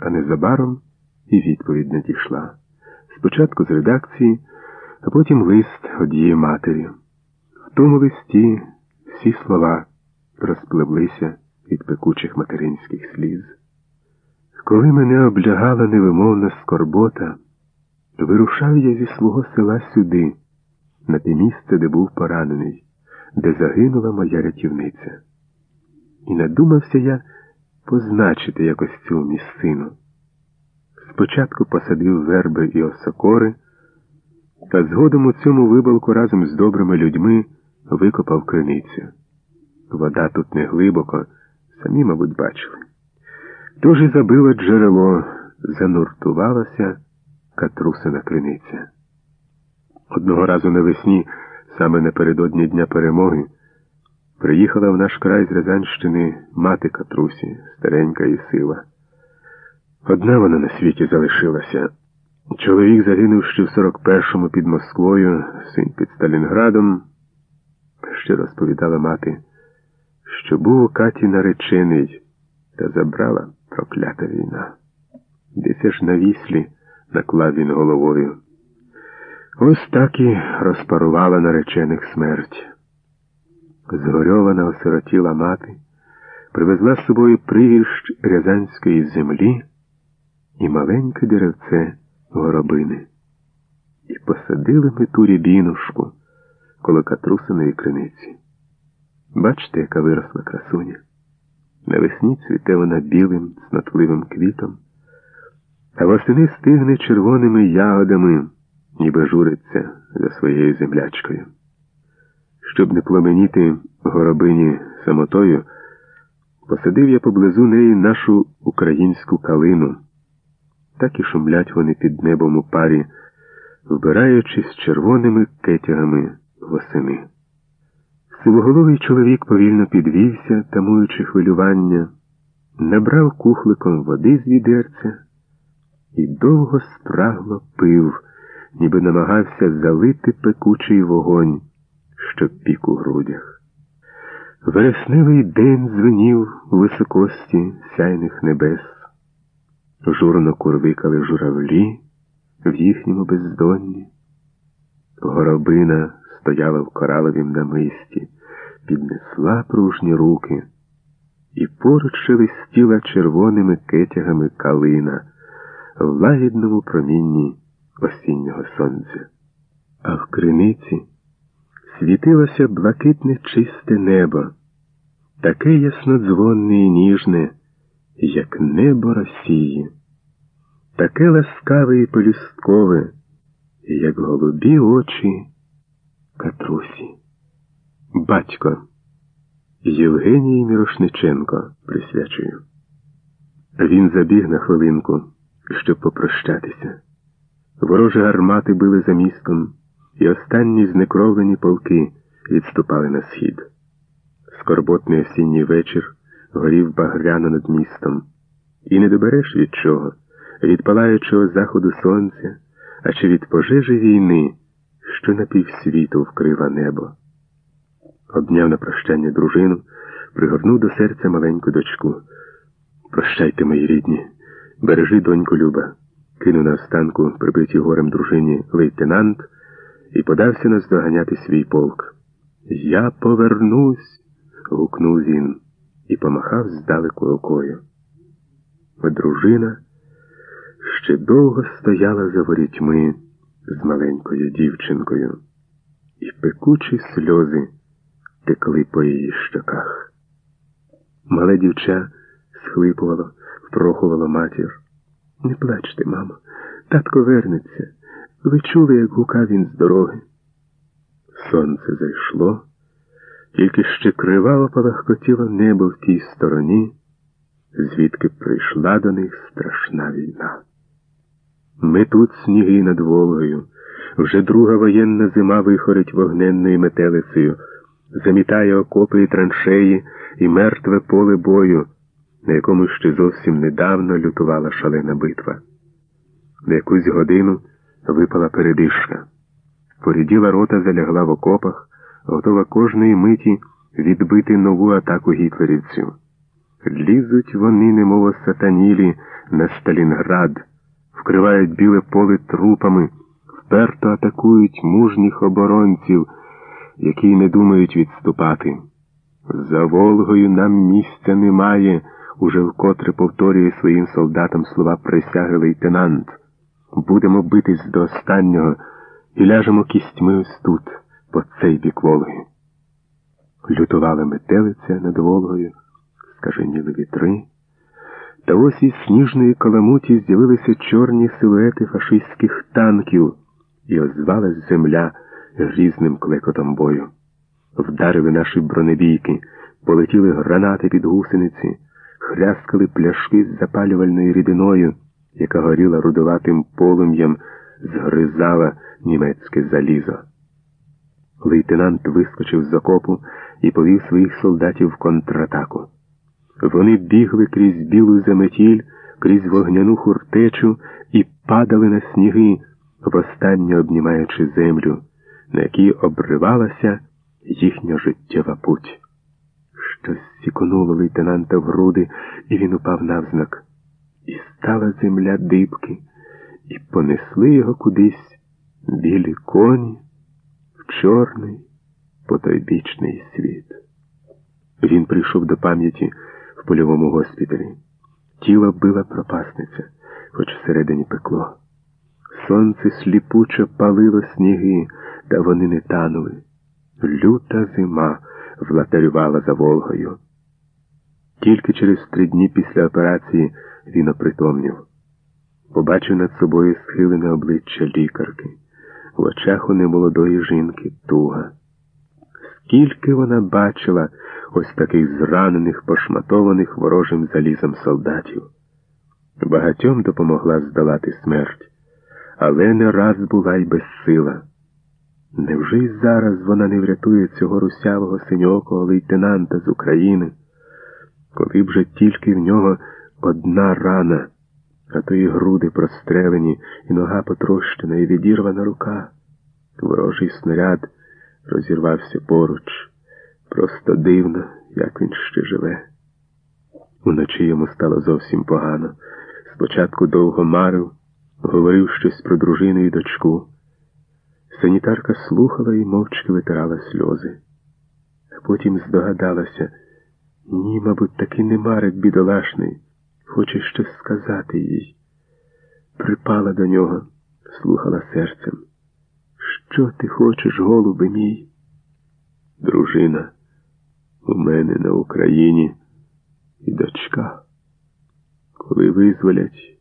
А незабаром і відповідь надійшла. Спочатку з редакції, а потім лист одієї матері. В тому листі всі слова розпливлися від пекучих материнських сліз. Коли мене облягала невимовна скорбота, вирушав я зі свого села сюди, на те місце, де був поранений, де загинула моя рятівниця. І надумався я позначити якось цю місцину. Спочатку посадив верби і осокори, та згодом у цьому вибалку разом з добрими людьми викопав криницю. Вода тут не глибоко, самі, мабуть, бачили. Тож і забило джерело, зануртувалася катрусина криниця. Одного разу навесні, саме напередодні Дня перемоги, приїхала в наш край з Рязанщини мати катрусі, старенька і сила. Одна вона на світі залишилася. Чоловік загинув ще в 41-му під Москвою, син під Сталінградом. Ще розповідала мати, що був у Каті наречений, та забрала проклята війна. Десь аж на віслі наклав він головою. Ось так і розпарувала наречених смерть. Згорьована осиротіла мати, привезла з собою привірщ рязанської землі і маленьке деревце горобини. І посадили ми ту рябінушку коло катрусиної криниці. Бачите, яка виросла красуня. Навесні цвіте вона білим, снотливим квітом, а восени стигне червоними ягодами, ніби журиться за своєю землячкою. Щоб не пламеніти горобині самотою, посадив я поблизу неї нашу українську калину. Так і шумлять вони під небом у парі, вбираючись червоними кетягами восени. Сивоголовий чоловік повільно підвівся, тамуючи хвилювання, набрав кухликом води з відерця і довго спрагло пив, ніби намагався залити пекучий вогонь, що пік у грудях. Вересневий день звенів у високості сяйних небес. Журно курвикали журавлі в їхньому бездонні. Горобина стояла в кораловім намисті, піднесла пружні руки, і поруч шелестіла червоними кетягами калина в лагідному промінні осіннього сонця. А в криниці світилося блакитне чисте небо, таке яснодзвонне і ніжне, як небо Росії, таке ласкаве і полюсткове, як голубі очі Катрусі. Батько Євгенії Мірошниченко присвячую. Він забіг на хвилинку, щоб попрощатися. Ворожі гармати били за містом, і останні знекровлені полки відступали на схід. Скорботний осінній вечір горів багряно над містом, і не добереш від чого, від палаючого заходу сонця, а чи від пожежі війни, що на півсвіту вкрила небо. Обняв на прощання дружину, пригорнув до серця маленьку дочку. Прощайте, мої рідні, бережи доньку Люба, кинув на останку прибитій горем дружині лейтенант і подався наздоганяти свій полк. Я повернусь. гукнув він і помахав здалеку рукою. Дружина ще довго стояла за ворітьми з маленькою дівчинкою, і пекучі сльози текли по її щоках. Мале дівча схлипувало, впрохувало матір. Не плачте, мамо, татко вернеться. Ви чули, як гукав він з дороги. Сонце зайшло, тільки ще криваво палахкотіло небо в тій стороні, звідки прийшла до них страшна війна. Ми тут сніги над Волгою, вже друга воєнна зима вихорить вогненною метелицею, замітає окопи і траншеї і мертве поле бою, на якому ще зовсім недавно лютувала шалена битва. На якусь годину випала передишка. Поріділа рота залягла в окопах, готова кожної миті відбити нову атаку гітлерівців. Лізуть вони, немов сатанілі, на Сталінград, вкривають біле поле трупами, вперто атакують мужніх оборонців, які не думають відступати. За Волгою нам місця немає, уже вкотре повторює своїм солдатам слова присяги лейтенант. Будемо битись до останнього і ляжемо кістьми ось тут, по цей бік Волги. Лютувала метелиця над Волгою, скаженіли вітри. Та ось із сніжної каламуті з'явилися чорні силуети фашистських танків, і озвалась земля грізним клекотом бою. Вдарили наші бронебійки, полетіли гранати під гусениці, хряскали пляшки з запалювальною рідиною, яка горіла рудуватим полум'ям, згризала німецьке залізо. Лейтенант вискочив з окопу і повів своїх солдатів в контратаку. Вони бігли крізь білу заметіль, крізь вогняну хуртечу і падали на сніги, востаннє обнімаючи землю, на якій обривалася їхня життєва путь. Щось сіконуло лейтенанта в груди, і він упав навзнак. І стала земля дибки, і понесли його кудись білі коні в чорний потойбічний світ. Він прийшов до пам'яті в польовому госпіталі. Тіло била пропасниця, хоч всередині пекло. Сонце сліпуче палило сніги, та вони не танули. Люта зима влатарювала за Волгою. Тільки через три дні після операції він опритомнів. Побачив над собою схилене обличчя лікарки, в очах у немолодої жінки туга. Скільки вона бачила ось таких зранених, пошматованих ворожим залізом солдатів. Багатьом допомогла здолати смерть, але не раз була й безсила. Невже й зараз вона не врятує цього русявого синьокого лейтенанта з України, коли б же тільки в нього одна рана, а то й груди прострелені, і нога потрощена, і відірвана рука. Ворожий снаряд розірвався поруч. Просто дивно, як він ще живе. Уночі йому стало зовсім погано. Спочатку довго марив, говорив щось про дружину і дочку. Санітарка слухала і мовчки витирала сльози, а потім здогадалася ні, мабуть, таки не Марик бідолашний, хоче щось сказати їй. Припала до нього, слухала серцем. Що ти хочеш, голуби мій? Дружина, у мене на Україні і дочка. Коли визволять.